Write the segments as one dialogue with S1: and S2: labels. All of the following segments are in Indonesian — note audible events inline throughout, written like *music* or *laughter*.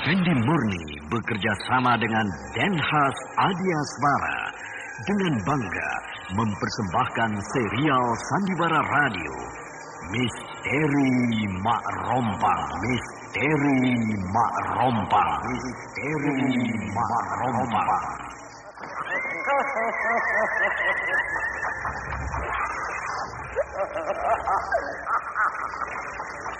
S1: Effendi Murni bekerja sama dengan Denhas Adiaswara dengan bangga mempersembahkan serial Sandiwara Radio Misteri Mak Rompang Misteri Mak Rompang Misteri Mak Rompang *laughs*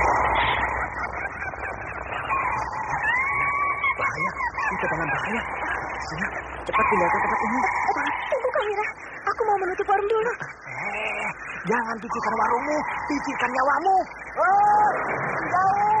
S2: Bahaya, ini kebangan bahaya. Sina, cepat tinggalkan tempat ini.
S3: Tunggu Kamira, aku mau menutup warung dulu.
S2: Eh, jangan pikirkan warungmu, pikirkan nyawamu. Oh, menjauh.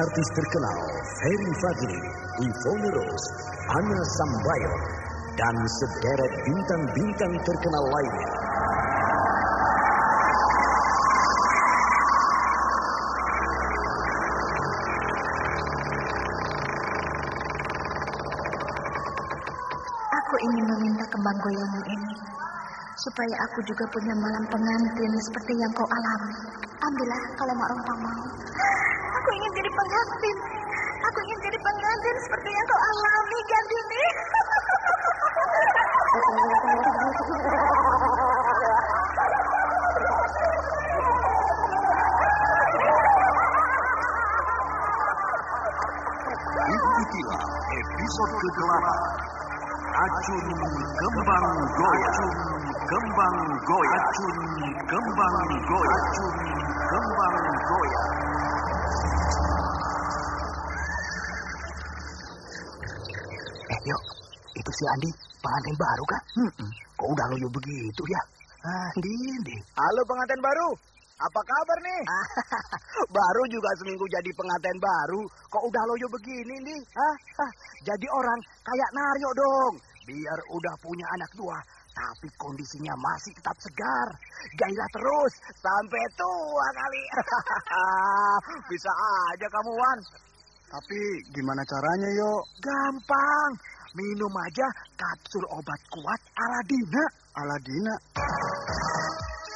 S1: Artis-artis terkenal Ferry Fadli, Ivone Rose, Anna Sambayon, dan sederet bintang-bintang terkenal lainnya.
S3: Aku ingin meminta kembang goyangmu ini. Supaya aku juga punya malam pengantin seperti yang kau alami. Ambillah kalau Mak Rompang mau. Aku ingin jadi pengantin. Aku ingin jadi pengantin seperti yang kau alami, Gandini.
S1: Ikutilah episode ke-8 Racun Kembang Goyang Kembang Goyang Racun Kembang Goyang Racun Kembang Goyang
S2: Yuk. Itu si Andi, pengantin baru kan? Kok udah loyo begitu ya? Ah, Dindi. Halo pengantin baru. Apa kabar nih? *laughs* baru juga seminggu jadi pengantin baru. Kok udah loyo begini nih? Hah? Hah, Jadi orang kayak Naryo dong. Biar udah punya anak dua, tapi kondisinya masih tetap segar. Gairah terus sampai tua kali. *laughs* Bisa aja kamu, Wan. Tapi gimana caranya, yo? Gampang. Minum aja kapsul obat kuat Aladina. Aladina?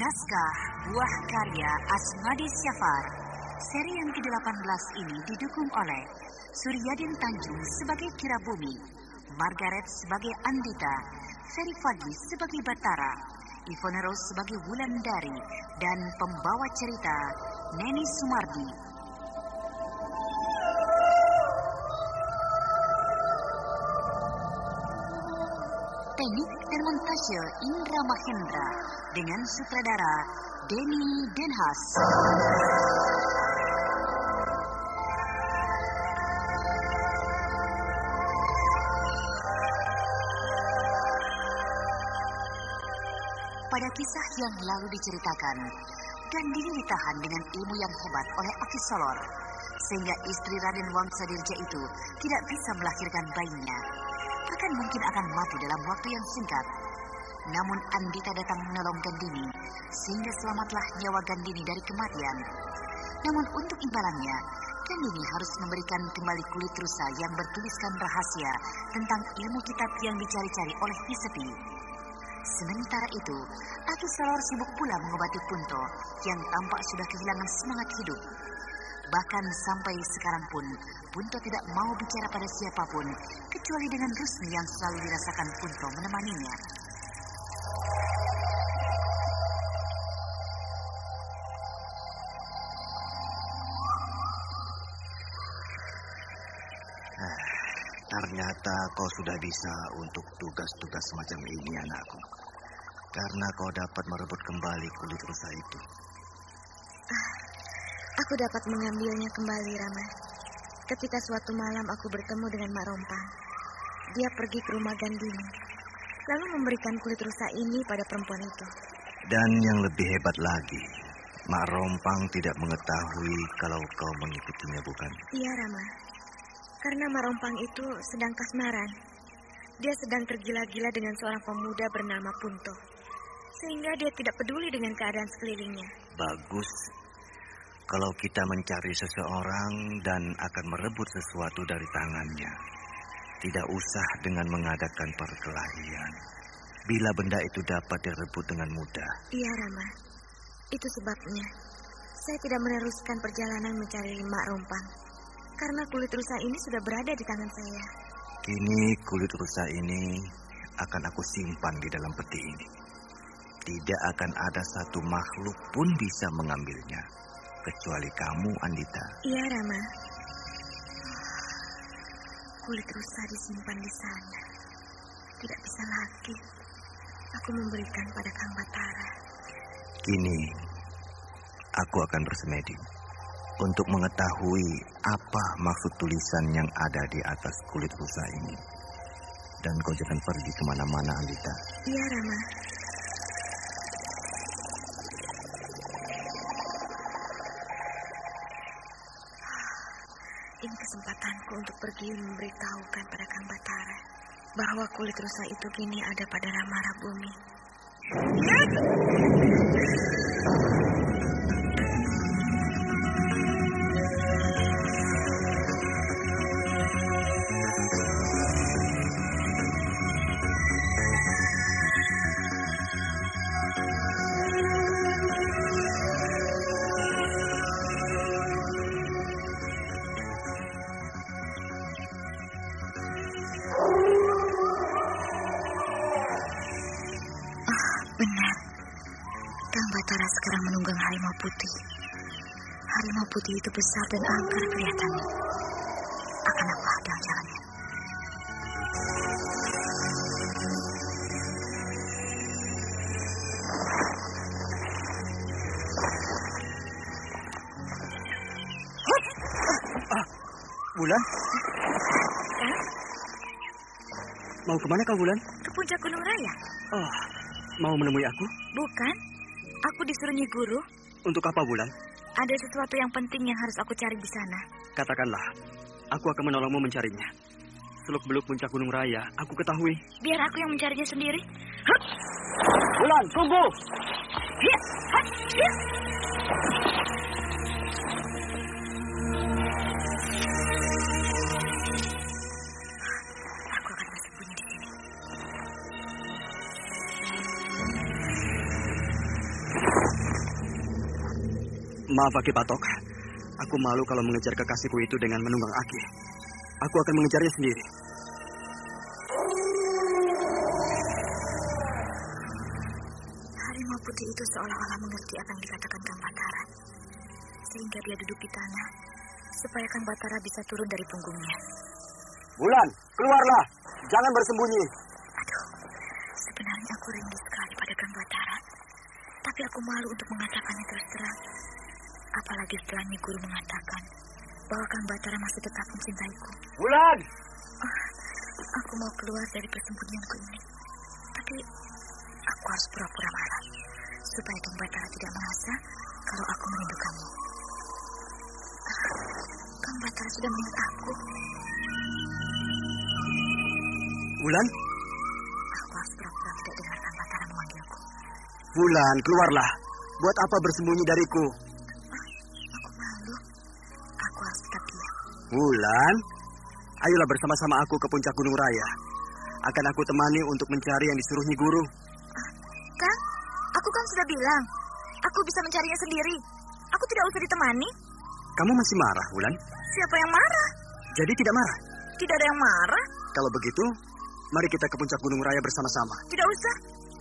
S4: Naskah Buah Karya Asmadi Syafar Seri yang ke-18 ini didukung oleh Suryadin Tanjung sebagai Kirabumi, Margaret sebagai Andita, Ferry Fagi sebagai Batara, Ivone sebagai Wulandari, dan pembawa cerita Neni Sumardi. Montase Indra Mahendra dengan sutradara Denny Denhas. Pada kisah yang lalu diceritakan, Gandini ditahan dengan ilmu yang hebat oleh Aki Solor, sehingga istri Raden Wangsadirja itu tidak bisa melahirkan bayinya. Bahkan mungkin akan mati dalam waktu yang singkat. Namun Andita datang menolong Gandini, sehingga selamatlah nyawa Gandini dari kematian. Namun untuk imbalannya, Gandini harus memberikan kembali kulit rusa yang bertuliskan rahasia tentang ilmu kitab yang dicari-cari oleh Hisepi. Sementara itu, Aki Salor sibuk pula mengobati Punto yang tampak sudah kehilangan semangat hidup. Bahkan sampai sekarang pun, Punto tidak mau bicara pada siapa pun, kecuali dengan Rusmi yang selalu dirasakan Punto menemaninya.
S5: Ternyata kau sudah bisa untuk tugas-tugas semacam ini, anakku. Karena kau dapat merebut kembali kulit rusa itu.
S6: Ah, aku dapat mengambilnya kembali, Rama. Ketika suatu malam aku bertemu dengan Mak Rompang. Dia pergi ke rumah Gandini. Lalu memberikan kulit rusa ini pada perempuan itu.
S5: Dan yang lebih hebat lagi, Mak Rompang tidak mengetahui kalau kau mengikutinya, bukan?
S6: Iya, Rama. Karena Marompang itu sedang kasmaran. Dia sedang tergila-gila dengan seorang pemuda bernama Punto. Sehingga dia tidak peduli dengan keadaan sekelilingnya.
S5: Bagus. Kalau kita mencari seseorang dan akan merebut sesuatu dari tangannya. Tidak usah dengan mengadakan perkelahian. Bila benda itu dapat direbut dengan mudah.
S6: Iya, Rama. Itu sebabnya. Saya tidak meneruskan perjalanan mencari Mak Rompang karena kulit rusa ini sudah berada di tangan saya.
S5: Kini kulit rusa ini akan aku simpan di dalam peti ini. Tidak akan ada satu makhluk pun bisa mengambilnya. Kecuali kamu, Andita.
S6: Iya, Rama. Kulit rusa disimpan di sana. Tidak bisa lagi. Aku memberikan pada Kang Batara.
S5: Kini, aku akan bersemedi untuk mengetahui apa maksud tulisan yang ada di atas kulit rusa ini. Dan kau jangan pergi ke mana-mana, Alita.
S6: Iya, Rama. Ini kesempatanku untuk pergi memberitahukan pada Kang Batara bahwa kulit rusa itu kini ada pada Rama Rabumi. Putih itu besar dan angker kelihatannya. Akan apa jalan-jalannya?
S7: Bulan? Mau ke mana kau Bulan?
S6: Ke puncak Gunung Raya?
S7: Oh, mau menemui aku?
S6: Bukan. Aku disuruh Nyi Guru.
S7: Untuk apa Bulan?
S6: Ada sesuatu yang penting yang harus aku cari di sana.
S7: Katakanlah, aku akan menolongmu mencarinya. Seluk-beluk puncak Gunung Raya, aku ketahui.
S6: Biar aku yang mencarinya sendiri.
S7: Bulan, tunggu!
S6: Hiya, hat, hiya.
S7: Maaf Aki Patok, Aku malu kalau mengejar kekasihku itu dengan menunggang Aki. Aku akan mengejarnya sendiri.
S3: Harimau putih itu seolah-olah mengerti apa yang dikatakan Kang Batara. Sehingga dia duduk di tanah, supaya Kang Batara bisa turun dari punggungnya.
S7: Bulan, keluarlah. Jangan bersembunyi.
S3: Aduh, sebenarnya aku rindu sekali pada Kang Batara. Tapi aku malu untuk mengatakannya terus terang. Apalagi setelah Nyi Guru mengatakan bahwa Kang Batara masih tetap mencintaiku.
S7: Bulan!
S3: Aku mau keluar dari persembunyianku ini. Tapi aku harus pura-pura marah. Supaya Kang Batara tidak merasa kalau aku merindukannya. Ah, Kang Batara sudah melihat aku.
S7: Bulan?
S3: Aku harus pura-pura tidak dengar Kang Batara memanggilku.
S7: Bulan, keluarlah. Buat apa bersembunyi dariku? Bulan, ayolah bersama-sama aku ke puncak Gunung Raya. Akan aku temani untuk mencari yang disuruh Nyi Guru.
S3: Kang, aku kan sudah bilang. Aku bisa mencarinya sendiri. Aku tidak usah ditemani.
S7: Kamu masih marah, Bulan?
S3: Siapa yang marah?
S7: Jadi tidak marah?
S3: Tidak ada yang marah.
S7: Kalau begitu, mari kita ke puncak Gunung Raya bersama-sama.
S3: Tidak usah.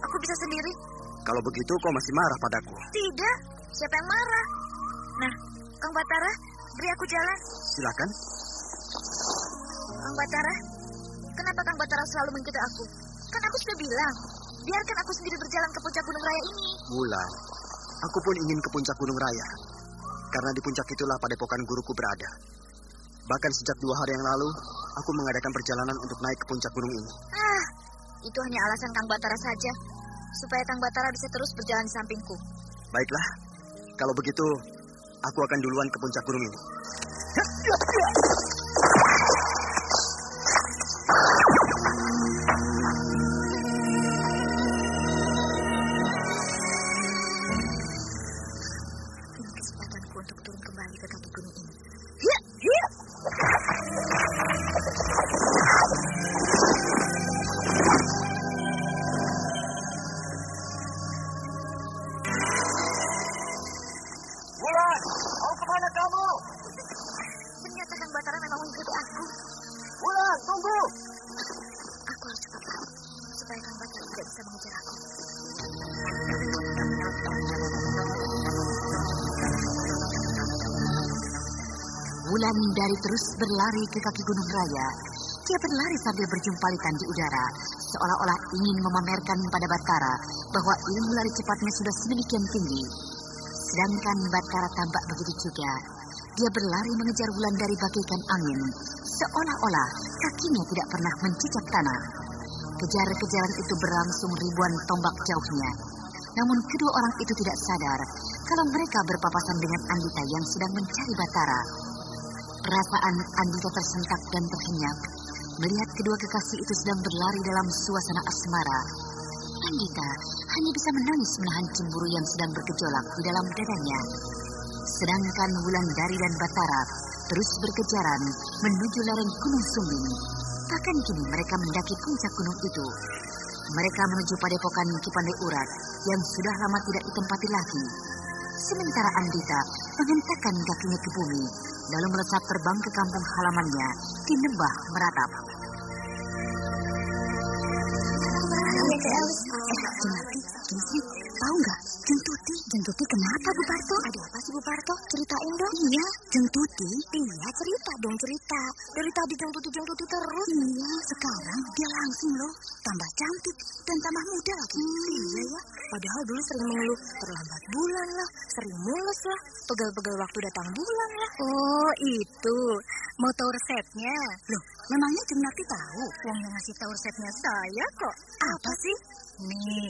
S3: Aku bisa sendiri.
S7: Kalau begitu, kau masih marah padaku.
S3: Tidak. Siapa yang marah? Nah, Kang Batara, beri aku jalan.
S7: Silakan.
S3: Kang Batara, kenapa Kang Batara selalu mengikuti aku? Kan aku sudah bilang, biarkan aku sendiri berjalan ke puncak Gunung Raya ini.
S7: Bulan, aku pun ingin ke puncak Gunung Raya. Karena di puncak itulah padepokan guruku berada. Bahkan sejak dua hari yang lalu, aku mengadakan perjalanan untuk naik ke puncak gunung ini.
S3: Ah, itu hanya alasan Kang Batara saja. Supaya Kang Batara bisa terus berjalan di sampingku.
S7: Baiklah, kalau begitu, aku akan duluan ke puncak gunung ini. *laughs*
S4: dari terus berlari ke kaki Gunung Raya. Dia berlari sambil berjumpalitan di udara, seolah-olah ingin memamerkan pada Batara bahwa ilmu lari cepatnya sudah sedemikian tinggi. Sedangkan Batara tampak begitu juga. Dia berlari mengejar Wulan dari bagaikan angin, seolah-olah kakinya tidak pernah mencicap tanah. Kejar-kejaran itu berlangsung ribuan tombak jauhnya. Namun kedua orang itu tidak sadar kalau mereka berpapasan dengan Andita yang sedang mencari Batara. Perasaan Andita tersentak dan terhenyak melihat kedua kekasih itu sedang berlari dalam suasana asmara. Andita hanya bisa menangis menahan cemburu yang sedang bergejolak di dalam dadanya. Sedangkan Wulandari dan Batara terus berkejaran menuju lereng Gunung Sumbing. Bahkan kini mereka mendaki puncak gunung itu. Mereka menuju padepokan Kipandai Urat yang sudah lama tidak ditempati lagi. Sementara Andita menghentakkan kakinya ke bumi, lalu melesat terbang ke kampung halamannya di Lembah Meratap
S3: Jumati, gini sih, tahu nggak? Jeng Tuti, Tuti kenapa Bu Parto? Ada apa sih Bu Parto? Ceritain dong. Iya, Jeng Tuti. Iya, cerita dong cerita. Dari tadi Jeng Tuti, Jeng Tuti terus. Iya, sekarang dia langsung loh. Tambah cantik dan tambah muda lagi. Iya ya, padahal dulu sering mengeluh terlambat bulan lah, sering mules lah, pegal-pegal waktu datang bulan lah. Oh, itu. Mau tahu resepnya? Loh, memangnya Jeng Nati tahu? Wong yang ngasih tahu resepnya saya kok. Apa sih? Nih,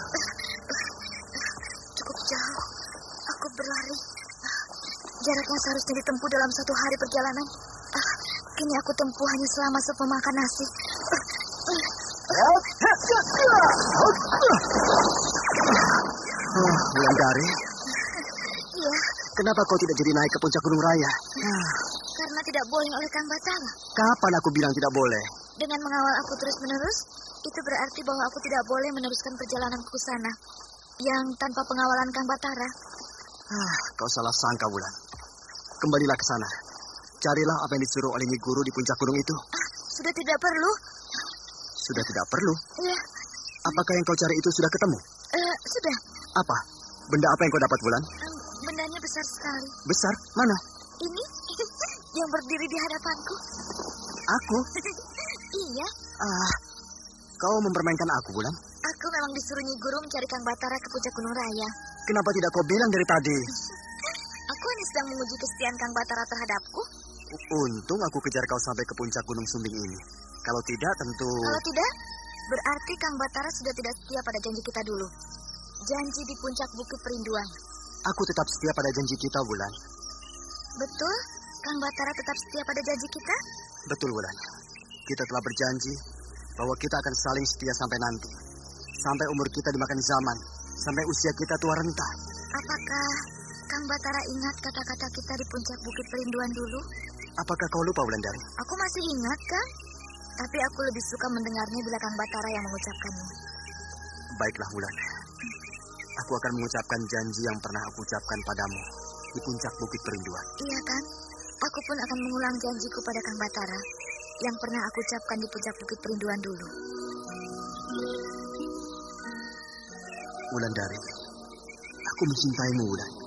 S3: Berlari. Jaraknya seharusnya ditempuh dalam satu hari perjalanan. Ah, kini aku tempuh hanya selama sup makan nasi.
S7: Oh, Wulandari,
S3: Iya,
S7: kenapa kau tidak jadi naik ke puncak Gunung Raya?
S3: karena tidak boleh oleh Kang Batara.
S7: Kapan aku bilang tidak boleh?
S3: Dengan mengawal aku terus-menerus, itu berarti bahwa aku tidak boleh meneruskan perjalananku ke sana. Yang tanpa pengawalan Kang Batara.
S7: Ah, kau salah sangka, Wulan. Kembalilah ke sana. Carilah apa yang disuruh oleh Guru di puncak gunung itu.
S3: Ah, sudah tidak perlu.
S7: Sudah tidak perlu.
S3: Iya,
S7: Apakah yang kau cari itu sudah ketemu?
S3: eh, sudah.
S7: Apa? Benda apa yang kau dapat, Wulan?
S3: Em, bendanya besar sekali.
S7: Besar? Mana?
S3: Ini *laughs* yang berdiri di hadapanku.
S7: Aku? *laughs*
S3: iya,
S7: Ah, kau mempermainkan aku, Wulan.
S3: aku memang disuruh Nyi Guru mencari Kang Batara ke puncak Gunung Raya.
S7: Kenapa tidak kau bilang dari tadi? *laughs*
S3: Sedang menguji kesetiaan Kang Batara terhadapku.
S7: Untung aku kejar kau sampai ke puncak gunung Sumbing ini. Kalau tidak, tentu...
S3: Kalau tidak, berarti Kang Batara sudah tidak setia pada janji kita dulu. Janji di puncak Bukit Perinduan.
S7: Aku tetap setia pada janji kita, Wulan.
S3: Betul? Kang Batara tetap setia pada janji kita?
S7: Betul, Wulan. Kita telah berjanji bahwa kita akan saling setia sampai nanti. Sampai umur kita dimakan zaman. Sampai usia kita tua renta.
S3: Apakah Kang Batara ingat kata-kata kita di puncak Bukit Perinduan dulu?
S7: Apakah kau lupa, Wulandari?
S3: Aku masih ingat, kan? Tapi aku lebih suka mendengarnya bila Kang Batara yang mengucapkannya.
S7: Baiklah, Wulan. Aku akan mengucapkan janji yang pernah aku ucapkan padamu di puncak Bukit Perinduan.
S3: Iya kan? Aku pun akan mengulang janjiku pada Kang Batara yang pernah aku ucapkan di puncak Bukit Perinduan dulu.
S7: Wulandari, aku mencintaimu, Wulan.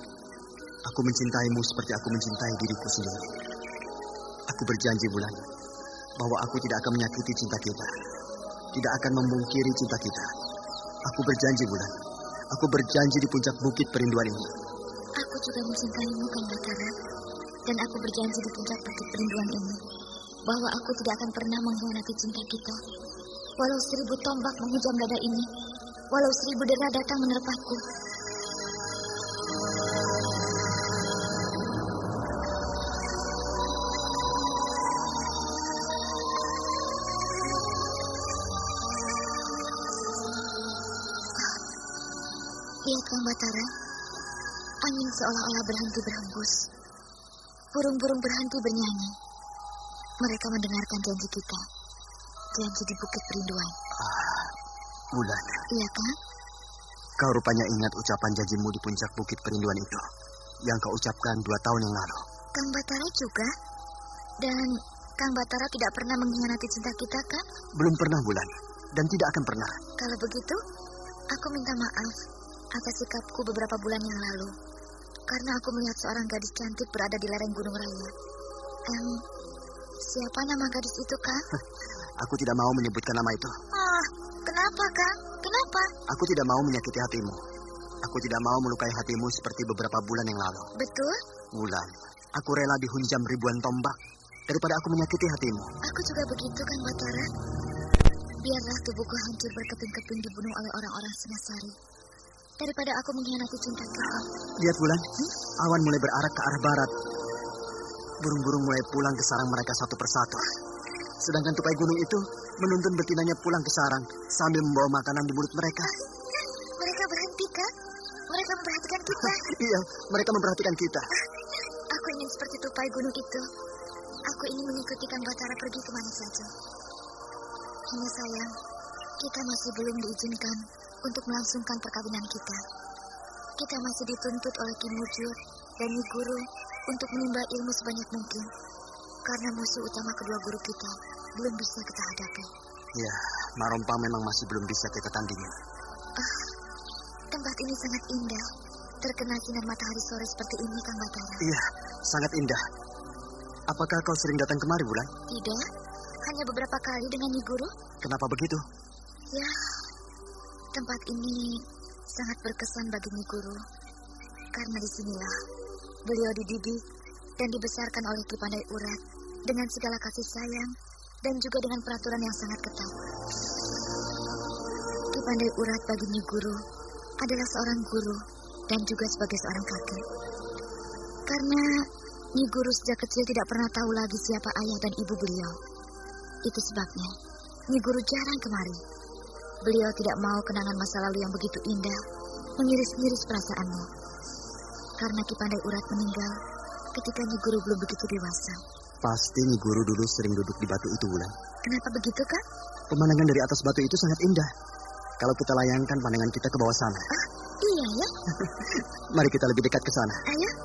S7: Aku mencintaimu seperti aku mencintai diriku sendiri. Aku berjanji, Wulan, bahwa aku tidak akan menyakiti cinta kita. Tidak akan memungkiri cinta kita. Aku berjanji, Wulan. Aku berjanji di puncak bukit perinduan ini.
S3: Aku juga mencintaimu, Kang Batara. Dan aku berjanji di puncak bukit perinduan ini bahwa aku tidak akan pernah mengkhianati cinta kita. Walau seribu tombak menghujam dada ini, walau seribu dera datang menerpaku. Seolah-olah berhenti berhembus. Burung-burung berhenti bernyanyi. Mereka mendengarkan janji kita. Janji di Bukit Perinduan.
S7: Wulan,
S3: Iya kan?
S7: kau rupanya ingat ucapan janjimu di puncak bukit perinduan itu. Yang kau ucapkan dua tahun yang lalu.
S3: Kang Batara juga. Dan Kang Batara tidak pernah mengkhianati cinta kita kan?
S7: Belum pernah, Wulan. Dan tidak akan pernah.
S3: Kalau begitu, aku minta maaf atas sikapku beberapa bulan yang lalu. Karena aku melihat seorang gadis cantik berada di lereng Gunung Raya. Em, siapa nama gadis itu, Kang?
S7: Aku tidak mau menyebutkan nama itu.
S3: Ah, kenapa, Kang? Kenapa?
S7: Aku tidak mau menyakiti hatimu. Aku tidak mau melukai hatimu seperti beberapa bulan yang lalu.
S3: Betul?
S7: Wulan, aku rela dihunjam ribuan tombak daripada aku menyakiti hatimu.
S3: Aku juga begitu, Kang Batara. Biarlah tubuhku hancur berkeping-keping dibunuh oleh orang-orang Singasari. Daripada aku mengkhianati cinta kita.
S7: Lihat Wulan, awan mulai berarak ke arah barat. Burung-burung mulai pulang ke sarang mereka satu persatu. Sedangkan tupai gunung itu menuntun betinanya pulang ke sarang sambil membawa makanan di mulut mereka.
S3: Mereka berhenti, kan? Mereka memperhatikan kita. *laughs*
S7: Iya, mereka memperhatikan kita.
S3: Aku ingin seperti tupai gunung itu. Aku ingin mengikuti Kang Batara pergi ke mana saja. Hanya sayang, kita masih belum diizinkan untuk melangsungkan perkawinan kita. Kita masih dituntut oleh Kim Mujur dan Nyi Guru untuk menimba ilmu sebanyak mungkin. Karena musuh utama kedua guru kita belum bisa kita hadapi.
S7: Ya, Marompang memang masih belum bisa kita tandingi.
S3: Tempat ini sangat indah. Terkena sinar matahari sore seperti ini, Kang Batara.
S7: Iya, sangat indah. Apakah kau sering datang kemari, Bulan?
S3: Tidak, hanya beberapa kali dengan Nyi Guru.
S7: Kenapa begitu?
S3: Ya, tempat ini sangat berkesan bagi Guru. Karena di sinilah beliau dididik dan dibesarkan oleh Ki Pandai Urat dengan segala kasih sayang dan juga dengan peraturan yang sangat ketat. Ki Pandai Urat bagi Nyi Guru adalah seorang guru dan juga sebagai seorang kakek. Karena Nyi Guru sejak kecil tidak pernah tahu lagi siapa ayah dan ibu beliau. Itu sebabnya Nyi Guru jarang kemari. Beliau tidak mau kenangan masa lalu yang begitu indah mengiris-ngiris perasaannya. Karena Ki Pandai Urat meninggal ketika Nyi Guru belum begitu dewasa.
S7: Pasti Nyi Guru dulu sering duduk di batu itu, Wulan.
S3: Kenapa begitu, Kak?
S7: Pemandangan dari atas batu itu sangat indah. Kalau kita layangkan pandangan kita ke bawah sana.
S3: Ah, iya ya. *laughs*
S7: Mari kita lebih dekat ke sana.
S3: Ayo.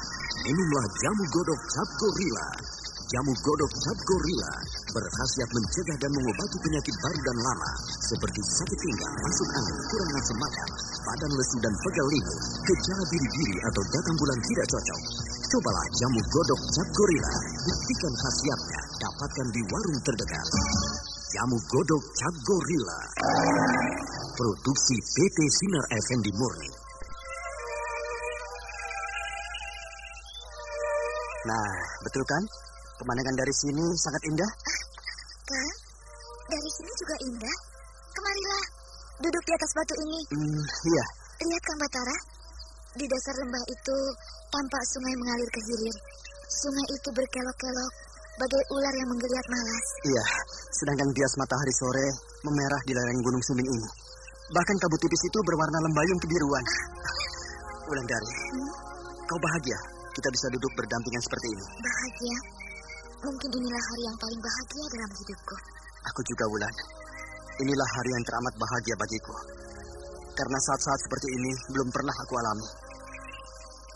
S1: Minumlah jamu godok cap gorila. Jamu godok cap gorila berkhasiat mencegah dan mengobati penyakit baru dan lama seperti sakit pinggang, masuk angin, kurang asam makan, badan lesu dan pegal linu, gejala biri-biri atau datang bulan tidak cocok. Cobalah jamu godok cap gorila. Buktikan khasiatnya. Dapatkan di warung terdekat. Jamu godok cap gorila. Produksi PT Sinar Effendi Murni.
S7: Nah, betul kan? Pemandangan dari sini sangat indah.
S3: Kak, dari sini juga indah. Kemarilah, duduk di atas batu ini.
S7: Hmm, iya,
S3: Lihat Kang Batara, di dasar lembah itu tampak sungai mengalir ke hilir. Sungai itu berkelok-kelok, bagai ular yang menggeliat malas.
S7: iya. Sedangkan bias matahari sore memerah di lereng Gunung Sumbing ini. Bahkan kabut tipis itu berwarna lembayung kebiruan. Wulandari, kau bahagia kita bisa duduk berdampingan seperti ini.
S3: Bahagia. Mungkin inilah hari yang paling bahagia dalam hidupku.
S7: Aku juga, Wulan. Inilah hari yang teramat bahagia bagiku. Karena saat-saat seperti ini belum pernah aku alami.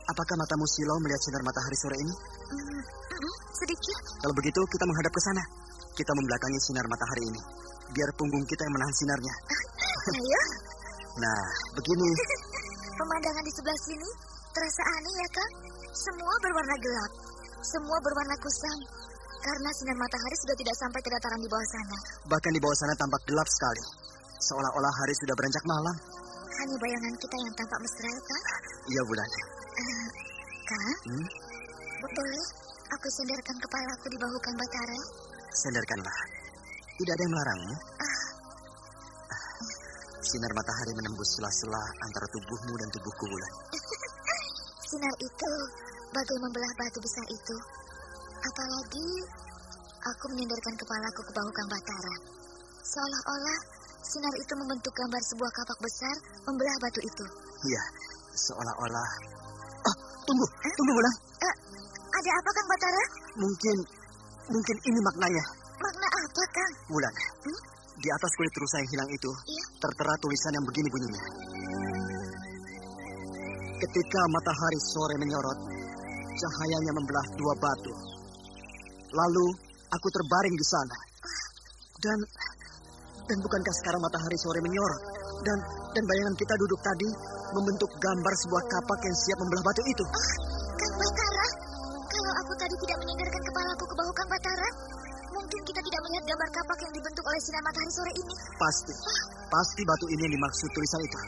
S7: Apakah matamu silau melihat sinar matahari sore ini?
S3: Hmm, mm, sedikit.
S7: Kalau begitu, kita menghadap ke sana. Kita membelakangi sinar matahari ini. Biar punggung kita yang menahan sinarnya. *laughs*
S3: Ayo,
S7: Nah, begini. *laughs*
S3: pemandangan di sebelah sini terasa aneh ya, Kang? Semua berwarna gelap. Semua berwarna kusam. Karena sinar matahari sudah tidak sampai ke dataran di bawah sana.
S7: Bahkan di bawah sana tampak gelap sekali. Seolah-olah hari sudah beranjak malam.
S3: Hanya bayangan kita yang tampak mesra, Kang?
S7: Iya, Wulan.
S3: Eh, Kang,
S7: Hmm?
S3: boleh aku sandarkan kepalaku di bahu Kang Batara?
S7: Sandarkanlah. Tidak ada yang melarangmu. Sinar matahari menembus sela-sela antara tubuhmu dan tubuhku, Wulan.
S3: Sinar itu bagai membelah batu besar itu. Apalagi aku menyandarkan kepalaku ke bahu Kang Batara. Seolah-olah sinar itu membentuk gambar sebuah kapak besar membelah batu itu.
S7: Iya, seolah-olah... Oh, tunggu, tunggu, Wulan.
S3: Eh, ada apa Kang Batara?
S7: Mungkin, mungkin ini maknanya.
S3: Makna apa Kang?
S7: Wulan,
S3: Hmm?
S7: di atas kulit rusa yang hilang itu
S3: Iya.
S7: tertera tulisan yang begini bunyinya. Ketika matahari sore menyorot, cahayanya membelah dua batu. Lalu aku terbaring di sana. Dan dan bukankah sekarang matahari sore menyorot dan dan bayangan kita duduk tadi membentuk gambar sebuah kapak yang siap membelah batu itu.
S3: Kang Batara, kalau aku tadi tidak menyandarkan kepalaku ke bahu Kang Batara, mungkin kita tidak melihat gambar kapak yang dibentuk oleh sinar matahari sore ini.
S7: Pasti, pasti batu ini yang dimaksud tulisan itu.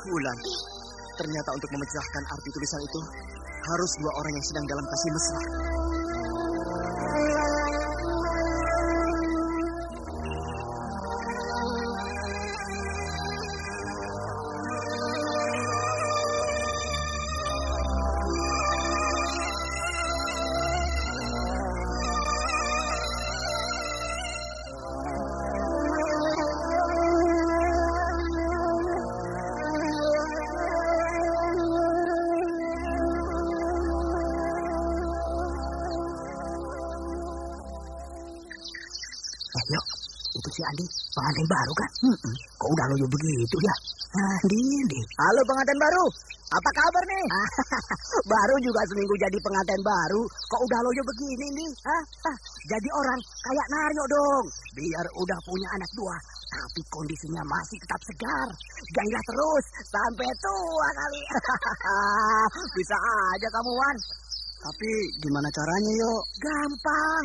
S7: Wulan, ternyata untuk memecahkan arti tulisan itu harus dua orang yang sedang dalam kasih mesra.
S2: Pengantin baru kan? Kok udah loyo begitu ya? Ah, Andi.
S7: Halo pengantin baru,
S2: Apa kabar nih? *laughs* baru juga seminggu jadi pengantin baru. Kok udah loyo begini nih? Hah? Jadi orang kayak Naryo dong. Biar udah punya anak dua, tapi kondisinya masih tetap segar. Gairah terus sampai tua kali. *laughs* Bisa aja kamu, Wan.
S7: Tapi gimana caranya, yo?
S2: Gampang.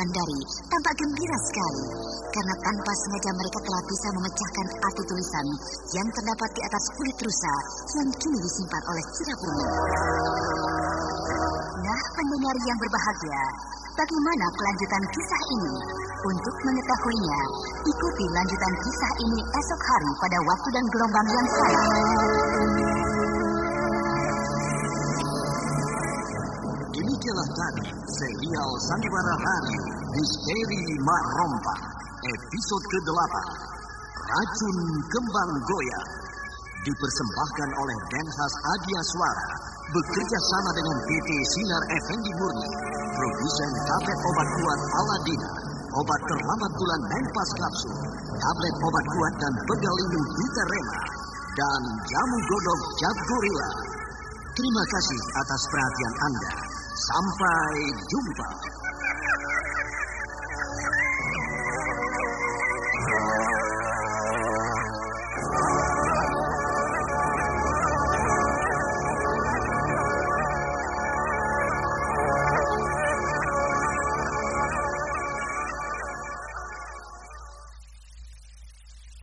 S4: Wulandari tampak gembira sekali karena tanpa sengaja mereka telah bisa memecahkan arti tulisan yang terdapat di atas kulit rusa yang kini disimpan oleh Cirapumi. Nah, pendengar yang berbahagia, bagaimana kelanjutan kisah ini? Untuk mengetahuinya, ikuti lanjutan kisah ini esok hari pada waktu dan gelombang yang sama.
S1: Tadi serial Sandiwara Radio Misteri Mak Rompa episode ke-8 Racun Kembang Goyang dipersembahkan oleh Denhas Adia Suara bekerja sama dengan PT Sinar Effendi Murni produsen tablet obat kuat Aladina obat terlambat bulan Menpas Kapsul tablet obat kuat dan pegalinu Vita Rema dan jamu godok Jab Gorilla. Terima kasih atas perhatian Anda. Sampai jumpa.